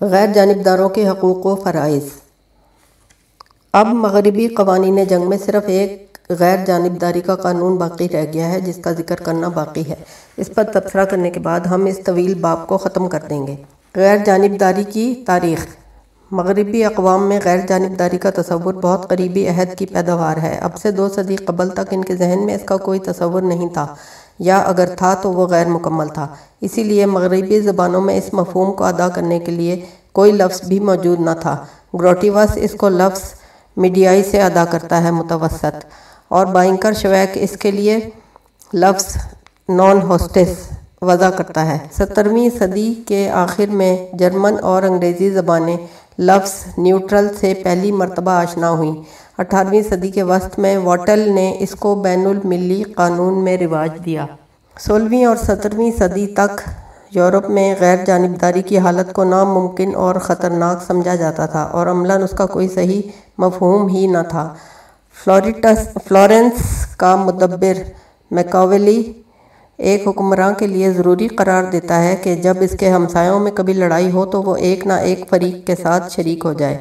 غیر جانبداروں کے حقوق و فرائض۔ اب مغربی قوانین جنگ میں صرف ایک غیر جانبداری کا قانون باقی رہ گیا ہے، جس کا ذکر کرنا باقی ہے۔ اس پر تبصرہ کرنے کے بعد ہم اس طویل باب کو ختم کر دیں گے۔ غیر جانبداری کی تاریخ۔ مغربی اقوام میں غیر جانبداری کا تصور بہت قریبی عہد کی پیداوار ہے۔ اب سے دو صدی قبل تک ان کے ذہن میں اس کا کوئی تصور نہیں تھا۔ یا اگر تھا تو وہ غیر مکمل تھا۔ اسی لیے مغربی زبانوں میں اس مفہوم کو ادا کرنے کے لیے کوئی لفظ بھی موجود نہ تھا۔ گروٹیوس اس کو لفظ میڈیائی سے ادا کرتا ہے، متوسط۔ اور بائنکر شویک اس کے لیے لفظ نان ہوسٹس وضع کرتا ہے۔ سترویں صدی کے آخر میں جرمن اور انگریزی زبانیں لفظ نیوٹرل سے پہلی مرتبہ آشنا ہوئیں۔ اٹھارہویں صدی کے وسط میں واٹل نے اس کو بین الملی قانون میں رواج دیا۔ سولہویں اور سترویں صدی تک یورپ میں غیر جانبداری کی حالت کو ناممکن اور خطرناک سمجھا جاتا تھا اور عملاً اس کا کوئی صحیح مفہوم ہی نہ تھا۔ فلوریٹس، فلورنس کا مدبر میکاولی ایک حکمراں کے لیے ضروری قرار دیتا ہے کہ جب اس کے ہمسایوں میں کبھی لڑائی ہو تو وہ ایک نہ ایک فریق کے ساتھ شریک ہو جائے۔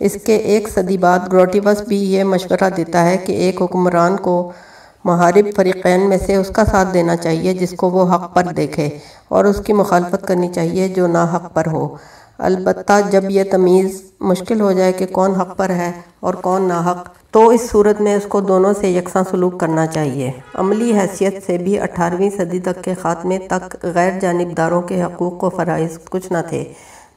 اس کے ایک صدی بعد گروٹیوس بھی یہ مشورہ دیتا ہے کہ ایک حکمران کو محارب فریقین میں سے اس کا ساتھ دینا چاہیے جس کو وہ حق پر دیکھے اور اس کی مخالفت کرنی چاہیے جو نہ حق پر ہو۔ البتہ جب یہ تمیز مشکل ہو جائے کہ کون حق پر ہے اور کون نہ حق، تو اس صورت میں اس کو دونوں سے یکساں سلوک کرنا چاہیے۔ عملی حیثیت سے بھی اٹھارہویں صدی تک کے خاتمے تک غیر جانبداروں کے حقوق و فرائض کچھ نہ تھے۔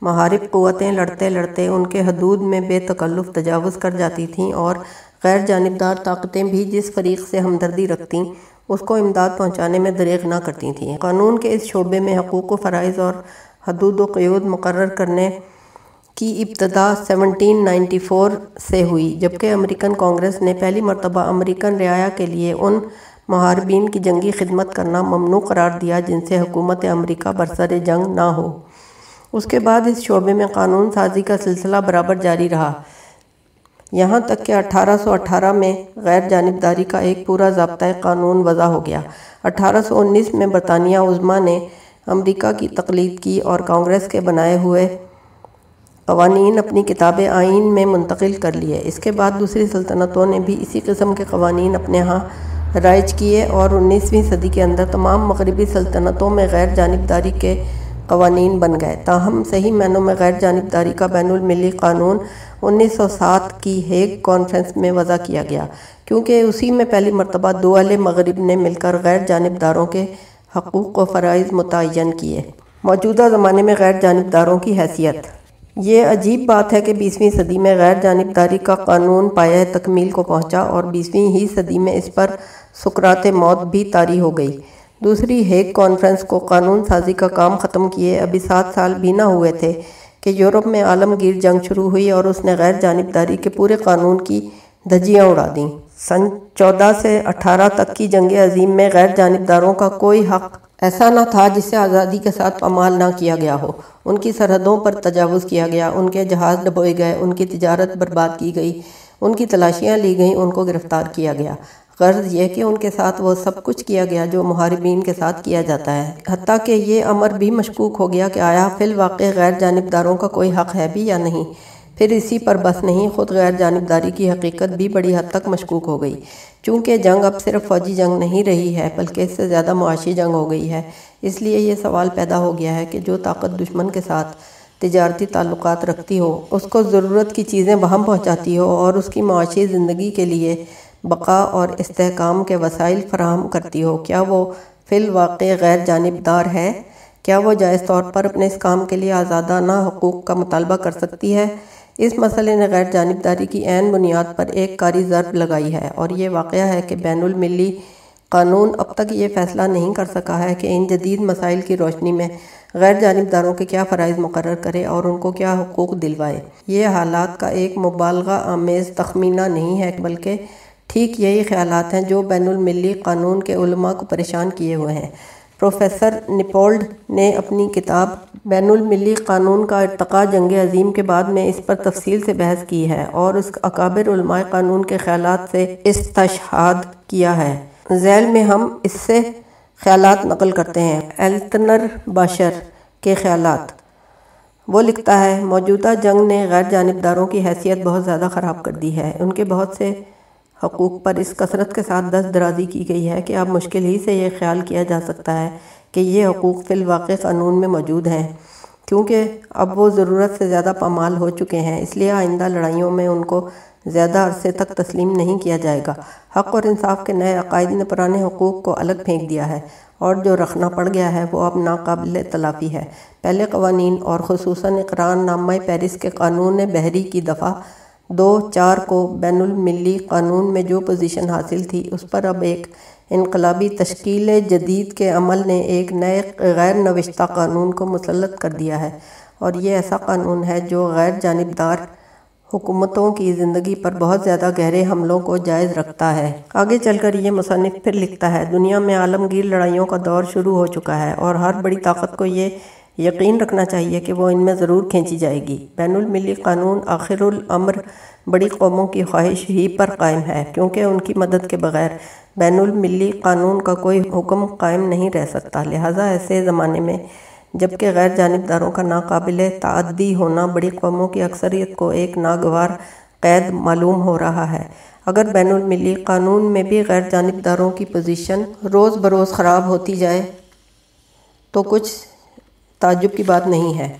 محارب قوتیں لڑتے لڑتے ان کے حدود میں بے تکلف تجاوز کر جاتی تھیں اور غیر جانبدار طاقتیں بھی جس فریق سے ہمدردی رکھتیں، اس کو امداد پہنچانے میں دریغ نہ کرتی تھیں۔ قانون کے اس شعبے میں حقوق و فرائض اور حدود و قیود مقرر کرنے کی ابتدا سیونٹین نائنٹی فور سے ہوئی، جبکہ امریکن کانگریس نے پہلی مرتبہ امریکن رعایا کے لیے ان محاربین کی جنگی خدمت کرنا ممنوع قرار دیا جن سے حکومت امریکہ برسر جنگ نہ ہو۔ اس کے بعد اس شعبے میں قانون سازی کا سلسلہ برابر جاری رہا۔ یہاں تک کہ اٹھارہ سو اٹھارہ میں غیر جانبداری کا ایک پورا ضابطۂ قانون وضع ہو گیا۔ اٹھارہ سو انیس میں برطانیہ عظمہ نے امریکہ کی تقلید کی اور کانگریس کے بنائے ہوئے قوانین اپنی کتاب آئین میں منتقل کر لیے۔ اس کے بعد دوسری سلطنتوں نے بھی اسی قسم کے قوانین اپنے ہاں رائج کیے اور انیسویں صدی کے اندر تمام مغربی سلطنتوں میں غیر جانبداری کے قوانین بن گئے۔ تاہم، صحیح معنوں میں غیر جانبداری کا بین الملی قانون انیس سو سات کی ہیگ کانفرنس میں وضع کیا گیا، کیونکہ اسی میں پہلی مرتبہ دو اہل مغرب نے مل کر غیر جانبداروں کے حقوق و فرائض متعین کیے۔ موجودہ زمانے میں غیر جانبداروں کی حیثیت۔ یہ عجیب بات ہے کہ بیسویں صدی میں غیر جانبداری کا قانون پایہ تکمیل کو پہنچا اور بیسویں ہی صدی میں اس پر سکرات موت بھی طاری ہو گئی۔ دوسری ہیگ کانفرنس کو قانون سازی کا کام ختم کیے ابھی سات سال بھی نہ ہوئے تھے کہ یورپ میں عالمگیر جنگ شروع ہوئی اور اس نے غیر جانبداری کے پورے قانون کی دھجیاں اڑا دیں۔ سن چودہ سے اٹھارہ تک کی جنگ عظیم میں غیر جانبداروں کا کوئی حق ایسا نہ تھا جسے آزادی کے ساتھ پامال نہ کیا گیا ہو۔ ان کی سرحدوں پر تجاوز کیا گیا، ان کے جہاز ڈبوئے گئے، ان کی تجارت برباد کی گئی، ان کی تلاشیاں لی گئیں، ان کو گرفتار کیا گیا۔ غرض یہ کہ ان کے ساتھ وہ سب کچھ کیا گیا جو محاربین کے ساتھ کیا جاتا ہے۔ حتیٰ کہ یہ امر بھی مشکوک ہو گیا کہ آیا فی الواقع غیر جانبداروں کا کوئی حق ہے بھی یا نہیں۔ پھر اسی پر بس نہیں، خود غیر جانبداری کی حقیقت بھی بڑی حد تک مشکوک ہو گئی۔ چونکہ جنگ اب صرف فوجی جنگ نہیں رہی ہے، بلکہ اس سے زیادہ معاشی جنگ ہو گئی ہے۔ اس لیے یہ سوال پیدا ہو گیا ہے کہ جو طاقت دشمن کے ساتھ تجارتی تعلقات رکھتی ہو، اس کو ضرورت کی چیزیں وہم پہنچاتی ہو اور اس کی معاشی زندگی کے لیے بقا اور استحکام کے وسائل فراہم کرتی ہو۔ کیا وہ فی الواقع غیر جانبدار ہے؟ کیا وہ جائز طور پر اپنے اس کام کے لیے آزادانہ حقوق کا مطالبہ کر سکتی ہے؟ اس مسئلے نے غیر جانبداری کی عین بنیاد پر ایک کاری ضرب لگائی ہے اور یہ واقعہ ہے کہ بین الملی قانون اب تک یہ فیصلہ نہیں کر سکا ہے کہ ان جدید مسائل کی روشنی میں غیر جانبداروں کے کیا فرائض مقرر کرے اور ان کو کیا حقوق دلوائے۔ یہ حالات کا ایک مبالغہ آمیز تخمینہ نہیں ہے بلکہ ٹھیک یہی خیالات ہیں جو بین الملی قانون کے علماء کو پریشان کیے ہوئے ہیں۔ پروفیسر نپولڈ نے اپنی کتاب بین الملی قانون کا ارتقاء جنگ عظیم کے بعد میں اس پر تفصیل سے بحث کی ہے اور اس اکابر علماء قانون کے خیالات سے استشہاد کیا ہے۔ ذیل میں ہم اس سے خیالات نقل کرتے ہیں۔ ایلتنر باشر کے خیالات۔ وہ لکھتا ہے، موجودہ جنگ نے غیر جانبداروں کی حیثیت بہت زیادہ خراب کر دی ہے۔ ان کے بہت سے حقوق پر اس کثرت کے ساتھ دست درازی کی گئی ہے کہ اب مشکل ہی سے یہ خیال کیا جا سکتا ہے کہ یہ حقوق فی الواقع قانون میں موجود ہیں، کیونکہ اب وہ ضرورت سے زیادہ پامال ہو چکے ہیں، اس لیے آئندہ لڑائیوں میں ان کو زیادہ عرصے تک تسلیم نہیں کیا جائے گا۔ حق اور انصاف کے نئے عقائد نے پرانے حقوق کو الگ پھینک دیا ہے اور جو رکھنا پڑ گیا ہے وہ اب ناقابل تلافی ہے۔ پہلے قوانین اور خصوصاً اقران نامہ پیرس کے قانون بحری کی دفعہ دو چار کو بین الملی قانون میں جو پوزیشن حاصل تھی، اس پر اب ایک انقلابی تشکیل جدید کے عمل نے ایک نئے غیر نوشتہ قانون کو مسلط کر دیا ہے۔ اور یہ ایسا قانون ہے جو غیر جانبدار حکومتوں کی زندگی پر بہت زیادہ گہرے حملوں کو جائز رکھتا ہے۔ آگے چل کر یہ مصنف پھر لکھتا ہے، دنیا میں عالمگیر لڑائیوں کا دور شروع ہو چکا ہے اور ہر بڑی طاقت کو یہ یقین رکھنا چاہیے کہ وہ ان میں ضرور کھینچی جائے گی۔ بین الملی قانون آخر الامر بڑی قوموں کی خواہش ہی پر قائم ہے، کیونکہ ان کی مدد کے بغیر بین الملی قانون کا کوئی حکم قائم نہیں رہ سکتا۔ لہٰذا ایسے زمانے میں جبکہ غیر جانبداروں کا ناقابل تعدی ہونا بڑی قوموں کی اکثریت کو ایک ناگوار قید معلوم ہو رہا ہے۔ اگر بین الملی قانون میں بھی غیر جانبداروں کی پوزیشن روز بروز خراب ہوتی جائے تو کچھ تعجب کی بات نہیں ہے۔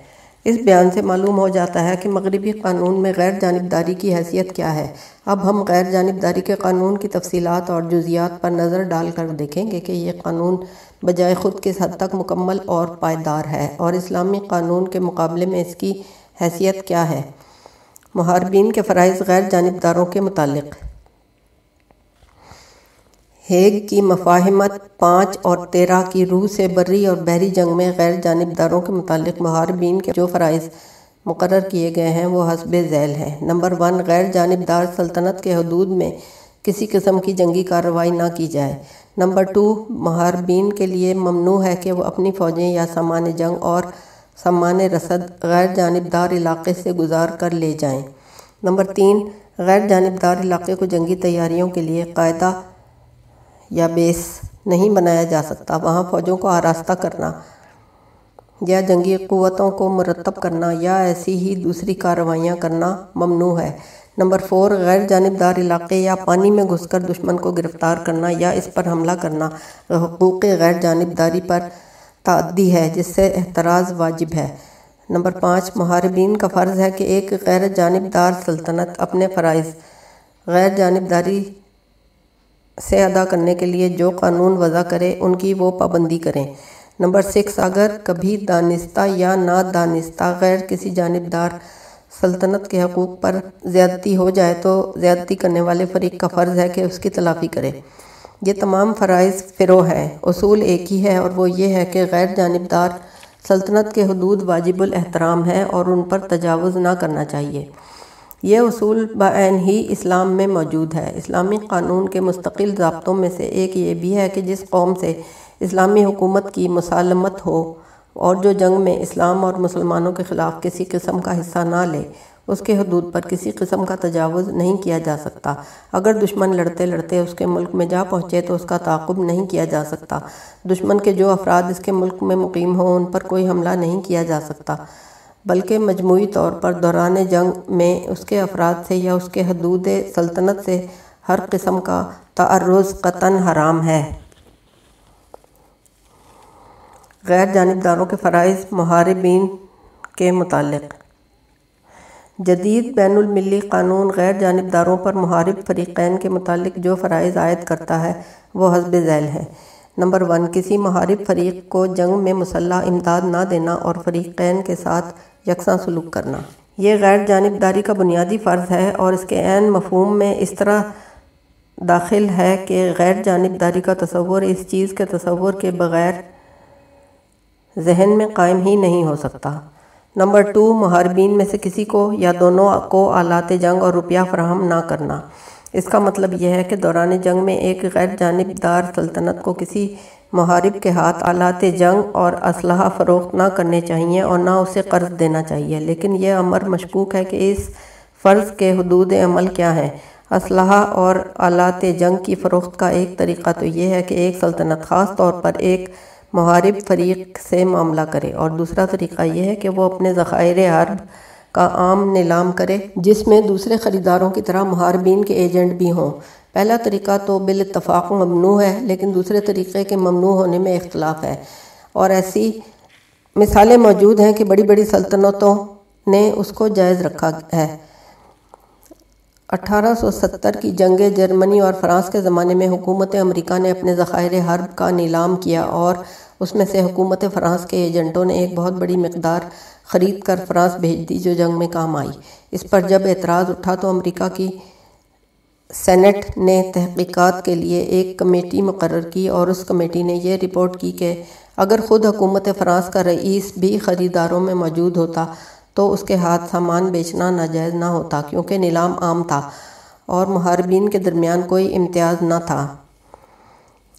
اس بیان سے معلوم ہو جاتا ہے کہ مغربی قانون میں غیر جانبداری کی حیثیت کیا ہے۔ اب ہم غیر جانبداری کے قانون کی تفصیلات اور جزیات پر نظر ڈال کر دیکھیں گے کہ یہ قانون بجائے خود کس حد تک مکمل اور پائیدار ہے اور اسلامی قانون کے مقابلے میں اس کی حیثیت کیا ہے۔ محاربین کے فرائض غیر جانبداروں کے متعلق۔ ہیگ کی مفاہمت پانچ اور تیرہ کی روح سے بری اور بحری جنگ میں غیر جانبداروں کے متعلق محاربین کے جو فرائض مقرر کیے گئے ہیں وہ حسب ذیل ہیں۔ نمبر ون، غیر جانبدار سلطنت کے حدود میں کسی قسم کی جنگی کارروائی نہ کی جائے۔ نمبر ٹو محاربین کے لیے ممنوع ہے کہ وہ اپنی فوجیں یا سامان جنگ اور سامان رسد غیر جانبدار علاقے سے گزار کر لے جائیں۔ نمبر تین، غیر جانبدار علاقے کو جنگی تیاریوں کے لیے قاعدہ یا بیس نہیں بنایا جا سکتا۔ وہاں فوجوں کو آراستہ کرنا یا جنگی قوتوں کو مرتب کرنا یا ایسی ہی دوسری کارروائیاں کرنا ممنوع ہے۔ نمبر فور، غیر جانبدار علاقے یا پانی میں گھس کر دشمن کو گرفتار کرنا یا اس پر حملہ کرنا۔ حقوق غیر جانبداری پر تعدی ہے، جس سے احتراز واجب ہے۔ نمبر پانچ، محاربین کا فرض ہے کہ ایک غیر جانبدار سلطنت اپنے فرائض، غیر جانبداری سے ادا کرنے کے لیے جو قانون وضع کرے، ان کی وہ پابندی کریں۔ نمبر سکس، اگر کبھی دانستہ یا نا دانستہ غیر کسی جانبدار سلطنت کے حقوق پر زیادتی ہو جائے تو زیادتی کرنے والے فریق کا فرض ہے کہ اس کی تلافی کرے۔ یہ تمام فرائض فرو ہیں، اصول ایک ہی ہے اور وہ یہ ہے کہ غیر جانبدار سلطنت کے حدود واجب الاحترام ہیں اور ان پر تجاوز نہ کرنا چاہیے۔ یہ اصول بعین ہی اسلام میں موجود ہے۔ اسلامی قانون کے مستقل ضابطوں میں سے ایک یہ بھی ہے کہ جس قوم سے اسلامی حکومت کی مسالمت ہو اور جو جنگ میں اسلام اور مسلمانوں کے خلاف کسی قسم کا حصہ نہ لے، اس کے حدود پر کسی قسم کا تجاوز نہیں کیا جا سکتا۔ اگر دشمن لڑتے لڑتے اس کے ملک میں جا پہنچے تو اس کا تعاقب نہیں کیا جا سکتا۔ دشمن کے جو افراد اس کے ملک میں مقیم ہوں، ان پر کوئی حملہ نہیں کیا جا سکتا۔ بلکہ مجموعی طور پر دوران جنگ میں اس کے افراد سے یا اس کے حدود سلطنت سے ہر قسم کا تعرض قطن حرام ہے۔ غیر جانبداروں کے فرائض محاربین کے متعلق۔ جدید بین الملی قانون غیر جانبداروں پر محارب فریقین کے متعلق جو فرائض عائد کرتا ہے، وہ حزب ذیل ہے۔ نمبر ون، کسی محارب فریق کو جنگ میں مسلح امداد نہ دینا اور فریقین کے ساتھ یکساں سلوک کرنا۔ یہ غیر جانبداری کا بنیادی فرض ہے اور اس کے عین مفہوم میں اس طرح داخل ہے کہ غیر جانبداری کا تصور اس چیز کے تصور کے بغیر ذہن میں قائم ہی نہیں ہو سکتا۔ نمبر ٹو محاربین میں سے کسی کو یا دونوں کو آلات جنگ اور روپیہ فراہم نہ کرنا۔ اس کا مطلب یہ ہے کہ دوران جنگ میں ایک غیر جانبدار سلطنت کو کسی محارب کے ہاتھ آلات جنگ اور اسلحہ فروخت نہ کرنے چاہیے اور نہ اسے قرض دینا چاہیے۔ لیکن یہ امر مشکوک ہے کہ اس فرض کے حدود عمل کیا ہیں۔ اسلحہ اور آلات جنگ کی فروخت کا ایک طریقہ تو یہ ہے کہ ایک سلطنت خاص طور پر ایک محارب فریق سے معاملہ کرے۔ اور دوسرا طریقہ یہ ہے کہ وہ اپنے ذخائر حرب کا عام نیلام کرے، جس میں دوسرے خریداروں کی طرح محاربین کے ایجنٹ بھی ہوں۔ پہلا طریقہ تو بالاتفاق ممنوع ہے، لیکن دوسرے طریقے کے ممنوع ہونے میں اختلاف ہے۔ اور ایسی مثالیں موجود ہیں کہ بڑی بڑی سلطنتوں نے اس کو جائز رکھا ہے۔ اٹھارہ سو ستر کی جنگ جرمنی اور فرانس کے زمانے میں حکومت امریکہ نے اپنے ذخائر حرب کا نیلام کیا اور اس میں سے حکومت فرانس کے ایجنٹوں نے ایک بہت بڑی مقدار خرید کر فرانس بھیج دی جو جنگ میں کام آئی۔ اس پر جب اعتراض اٹھا تو امریکہ کی سینٹ نے تحقیقات کے لیے ایک کمیٹی مقرر کی اور اس کمیٹی نے یہ رپورٹ کی کہ اگر خود حکومت فرانس کا رئیس بھی خریداروں میں موجود ہوتا تو اس کے ہاتھ سامان بیچنا ناجائز نہ ہوتا کیونکہ نیلام عام تھا اور محاربین کے درمیان کوئی امتیاز نہ تھا۔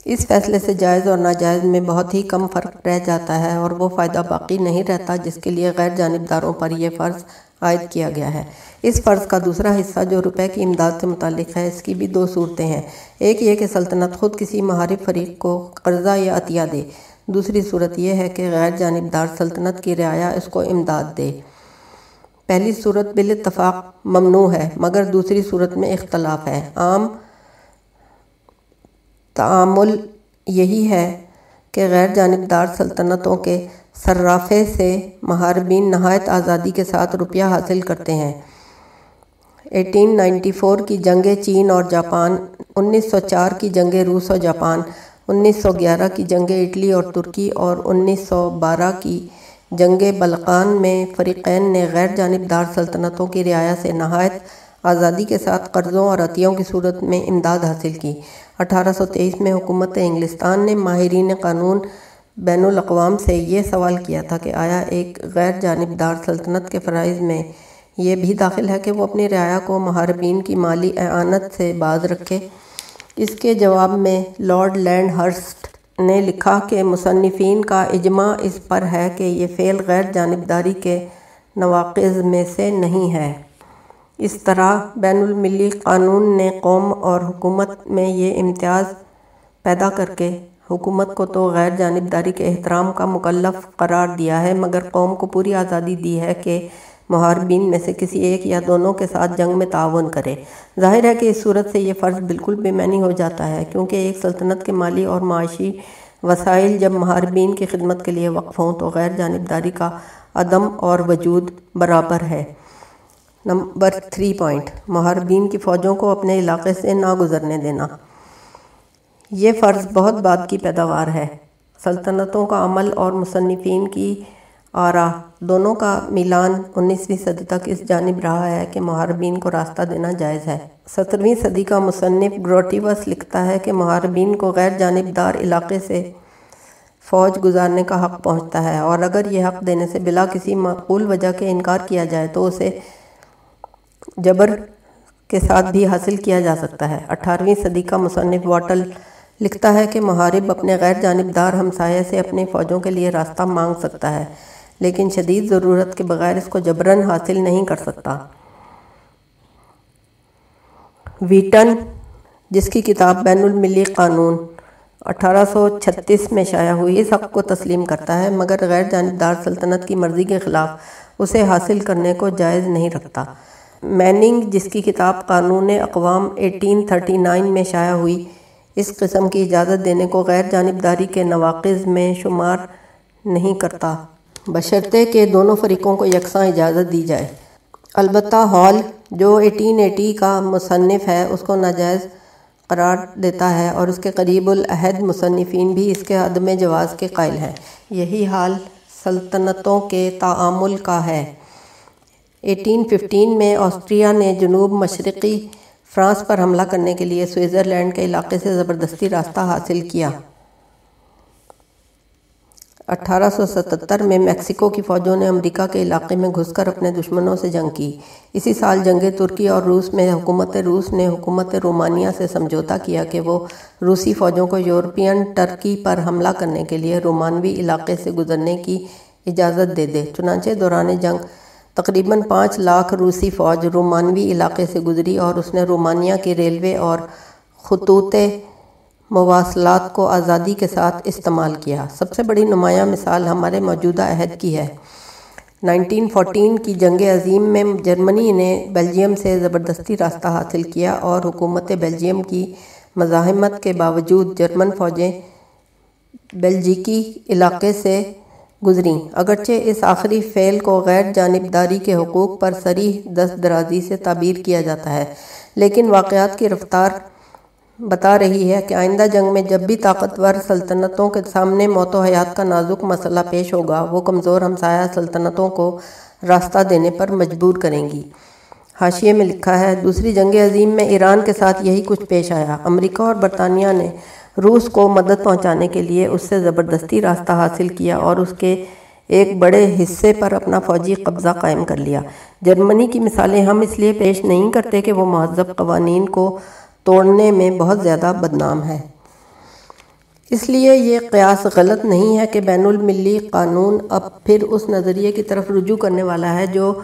اس فیصلے سے جائز اور ناجائز میں بہت ہی کم فرق رہ جاتا ہے اور وہ فائدہ باقی نہیں رہتا جس کے لیے غیر جانبداروں پر یہ فرض عائد کیا گیا ہے۔ اس فرض کا دوسرا حصہ جو روپے کی امداد سے متعلق ہے، اس کی بھی دو صورتیں ہیں۔ ایک، یہ کہ سلطنت خود کسی محارب فریق کو قرضہ یا عطیہ دے۔ دوسری صورت یہ ہے کہ غیر جانبدار سلطنت کی رعایا اس کو امداد دے۔ پہلی صورت بالاتفاق ممنوع ہے، مگر دوسری صورت میں اختلاف ہے۔ عام تعامل یہی ہے کہ غیر جانبدار سلطنتوں کے صرافے سے محاربین نہایت آزادی کے ساتھ روپیہ حاصل کرتے ہیں۔ ایٹین نائنٹی فور کی جنگ چین اور جاپان، انیس سو چار کی جنگ روس اور جاپان، انیس سو گیارہ کی جنگ اٹلی اور ترکی، اور انیس سو بارہ کی جنگ بلقان میں فریقین نے غیر جانبدار سلطنتوں کی رعایا سے نہایت آزادی کے ساتھ قرضوں اور عطیوں کی صورت میں امداد حاصل کی۔ اٹھارہ سو تیئیس میں حکومت انگلستان نے ماہرین قانون بین الاقوام سے یہ سوال کیا تھا کہ آیا ایک غیر جانبدار سلطنت کے فرائض میں یہ بھی داخل ہے کہ وہ اپنی رعایا کو محاربین کی مالی اعانت سے باز رکھے؟ اس کے جواب میں لارڈ لینڈ ہرسٹ نے لکھا کہ مصنفین کا اجماع اس پر ہے کہ یہ فعل غیر جانبداری کے نواقض میں سے نہیں ہے۔ اس طرح بین الملی قانون نے قوم اور حکومت میں یہ امتیاز پیدا کر کے حکومت کو تو غیر جانبداری کے احترام کا مکلف قرار دیا ہے، مگر قوم کو پوری آزادی دی ہے کہ محاربین میں سے کسی ایک یا دونوں کے ساتھ جنگ میں تعاون کرے۔ ظاہر ہے کہ اس صورت سے یہ فرض بالکل بے معنی ہو جاتا ہے، کیونکہ ایک سلطنت کے مالی اور معاشی وسائل جب محاربین کی خدمت کے لیے وقف ہوں تو غیر جانبداری کا عدم اور وجود برابر ہے۔ نمبر تھری پوائنٹ محاربین کی فوجوں کو اپنے علاقے سے نہ گزرنے دینا۔ یہ فرض بہت بات کی پیداوار ہے۔ سلطنتوں کا عمل اور مصنفین کی آرا، دونوں کا میلان انیسویں صدی تک اس جانب رہا ہے کہ محاربین کو راستہ دینا جائز ہے۔ سترویں صدی کا مصنف گروٹیوس لکھتا ہے کہ محاربین کو غیر جانبدار علاقے سے فوج گزارنے کا حق پہنچتا ہے اور اگر یہ حق دینے سے بلا کسی معقول وجہ کے انکار کیا جائے تو اسے جبر کے ساتھ بھی حاصل کیا جا سکتا ہے۔ اٹھارہویں صدی کا مصنف واٹل لکھتا ہے کہ محارب اپنے غیر جانبدار ہمسایہ سے اپنی فوجوں کے لیے راستہ مانگ سکتا ہے، لیکن شدید ضرورت کے بغیر اس کو جبرن حاصل نہیں کر سکتا۔ ویٹن، جس کی کتاب بین الملی قانون اٹھارہ سو چھتیس میں شائع ہوئی، اس حق کو تسلیم کرتا ہے، مگر غیر جانبدار سلطنت کی مرضی کے خلاف اسے حاصل کرنے کو جائز نہیں رکھتا۔ میننگ، جس کی کتاب قانون اقوام ایٹین تھرٹی نائن میں شائع ہوئی، اس قسم کی اجازت دینے کو غیر جانبداری کے نواقض میں شمار نہیں کرتا۔ بشرطے کہ دونوں فریقوں کو یکساں اجازت دی جائے۔ البتہ ہال، جو ایٹین ایٹی کا مصنف ہے، اس کو ناجائز قرار دیتا ہے اور اس کے قریب العہد مصنفین بھی اس کے عدم جواز کے قائل ہیں۔ یہی حال سلطنتوں کے تعامل کا ہے۔ ایٹین ففٹین میں آسٹریا نے جنوب مشرقی فرانس پر حملہ کرنے کے لیے سوئٹزرلینڈ کے علاقے سے زبردستی راستہ حاصل کیا۔ اٹھارہ سو ستتر میں میکسیکو کی فوجوں نے امریکہ کے علاقے میں گھس کر اپنے دشمنوں سے جنگ کی۔ اسی سال جنگ ترکی اور روس میں حکومت روس نے حکومت رومانیہ سے سمجھوتا کیا کہ وہ روسی فوجوں کو یورپین ٹرکی پر حملہ کرنے کے لیے رومانوی علاقے سے گزرنے کی اجازت دے دے۔ چنانچہ دوران جنگ تقریباً پانچ لاکھ روسی فوج رومانوی علاقے سے گزری اور اس نے رومانیہ کی ریلوے اور خطوط مواصلات کو آزادی کے ساتھ استعمال کیا۔ سب سے بڑی نمایاں مثال ہمارے موجودہ عہد کی ہے۔ نائنٹین فورٹین کی جنگ عظیم میں جرمنی نے بیلجیم سے زبردستی راستہ حاصل کیا اور حکومت بیلجیم کی مزاحمت کے باوجود جرمن فوجیں بیلجیکی علاقے سے گزریں۔ اگرچہ اس آخری فعل کو غیر جانبداری کے حقوق پر سریح دست درازی سے تعبیر کیا جاتا ہے، لیکن واقعات کی رفتار بتا رہی ہے کہ آئندہ جنگ میں جب بھی طاقتور سلطنتوں کے سامنے موت و حیات کا نازک مسئلہ پیش ہوگا، وہ کمزور ہمسایہ سلطنتوں کو راستہ دینے پر مجبور کریں گی۔ حاشیے میں لکھا ہے، دوسری جنگ عظیم میں ایران کے ساتھ یہی کچھ پیش آیا۔ امریکہ اور برطانیہ نے روس کو مدد پہنچانے کے لیے اس سے زبردستی راستہ حاصل کیا اور اس کے ایک بڑے حصے پر اپنا فوجی قبضہ قائم کر لیا۔ جرمنی کی مثالیں ہم اس لیے پیش نہیں کرتے کہ وہ مہذب قوانین کو توڑنے میں بہت زیادہ بدنام ہے اس لیے یہ قیاس غلط نہیں ہے کہ بین الملی قانون اب پھر اس نظریے کی طرف رجوع کرنے والا ہے جو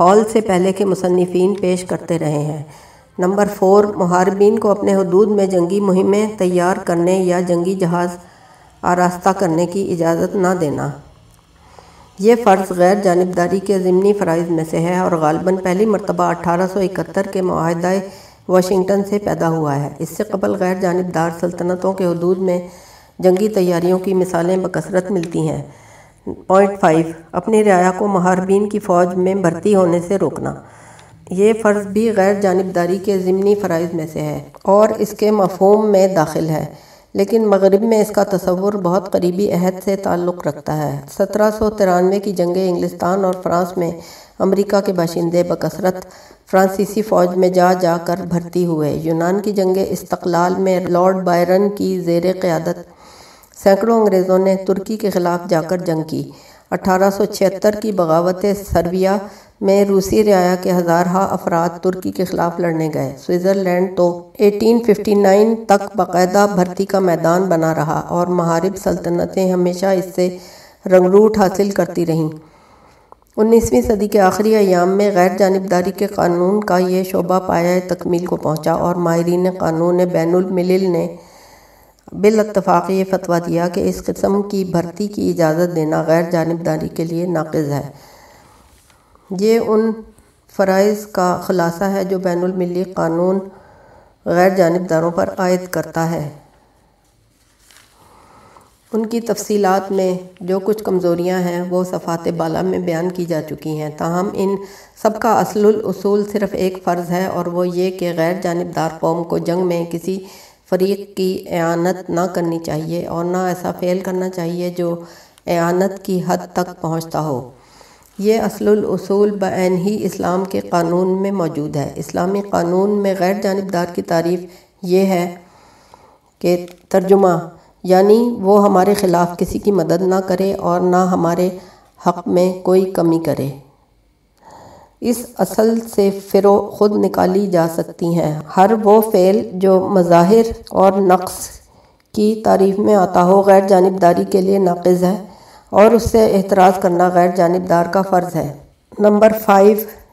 ہال سے پہلے کے مصنفین پیش کرتے رہے ہیں۔ نمبر فور، محاربین کو اپنے حدود میں جنگی مہمیں تیار کرنے یا جنگی جہاز آراستہ کرنے کی اجازت نہ دینا۔ یہ فرض غیر جانبداری کے ضمنی فرائض میں سے ہے اور غالباً پہلی مرتبہ اٹھارہ سو اکہتر کے معاہدہ واشنگٹن سے پیدا ہوا ہے۔ اس سے قبل غیر جانبدار سلطنتوں کے حدود میں جنگی تیاریوں کی مثالیں بکثرت ملتی ہیں۔ پوائنٹ فائیو، اپنی رعایا کو محاربین کی فوج میں بھرتی ہونے سے روکنا۔ یہ فرض بھی غیر جانبداری کے ضمنی فرائض میں سے ہے اور اس کے مفہوم میں داخل ہے، لیکن مغرب میں اس کا تصور بہت قریبی عہد سے تعلق رکھتا ہے۔ سترہ سو ترانوے کی جنگیں انگلستان اور فرانس میں امریکہ کے باشندے بکثرت فرانسیسی فوج میں جا جا کر بھرتی ہوئے۔ یونان کی جنگ استقلال میں لارڈ بائرن کی زیر قیادت، سینکڑوں انگریزوں نے ترکی کے خلاف جا کر جنگ کی۔ اٹھارہ سو چھہتر کی بغاوت سرویا میں روسی رعایا کے ہزارہ افراد ترکی کے خلاف لڑنے گئے۔ سوئٹزرلینڈ تو ایٹین ففٹی نائن تک باقاعدہ بھرتی کا میدان بنا رہا اور محارب سلطنتیں ہمیشہ اس سے رنگروٹ حاصل کرتی رہیں۔ انیسویں صدی کے آخری ایام میں غیر جانبداری کے قانون کا یہ شعبہ پایا تکمیل کو پہنچا اور ماہرین قانون بین الملل نے بالاتفاق یہ فتویٰ دیا کہ اس قسم کی بھرتی کی اجازت دینا غیر جانبداری کے لیے ناقض ہے۔ یہ ان فرائض کا خلاصہ ہے جو بین الملی قانون غیر جانبداروں پر عائد کرتا ہے۔ ان کی تفصیلات میں جو کچھ کمزوریاں ہیں وہ صفات بالا میں بیان کی جا چکی ہیں۔ تاہم، ان سب کا اصل الاصول صرف ایک فرض ہے اور وہ یہ کہ غیر جانبدار قوم کو جنگ میں کسی فریق کی اعانت نہ کرنی چاہیے اور نہ ایسا فعل کرنا چاہیے جو اعانت کی حد تک پہنچتا ہو۔ یہ اصل الاصول بعین ہی اسلام کے قانون میں موجود ہے۔ اسلامی قانون میں غیر جانبدار کی تعریف یہ ہے کہ ترجمہ یعنی وہ ہمارے خلاف کسی کی مدد نہ کرے اور نہ ہمارے حق میں کوئی کمی کرے۔ اس اصل سے فرو خود نکالی جا سکتی ہیں۔ ہر وہ فعل جو مظاہر اور نقص کی تعریف میں آتا ہو غیر جانبداری کے لیے ناقض ہے اور اس سے اعتراض کرنا غیر جانبدار کا فرض ہے۔ Number five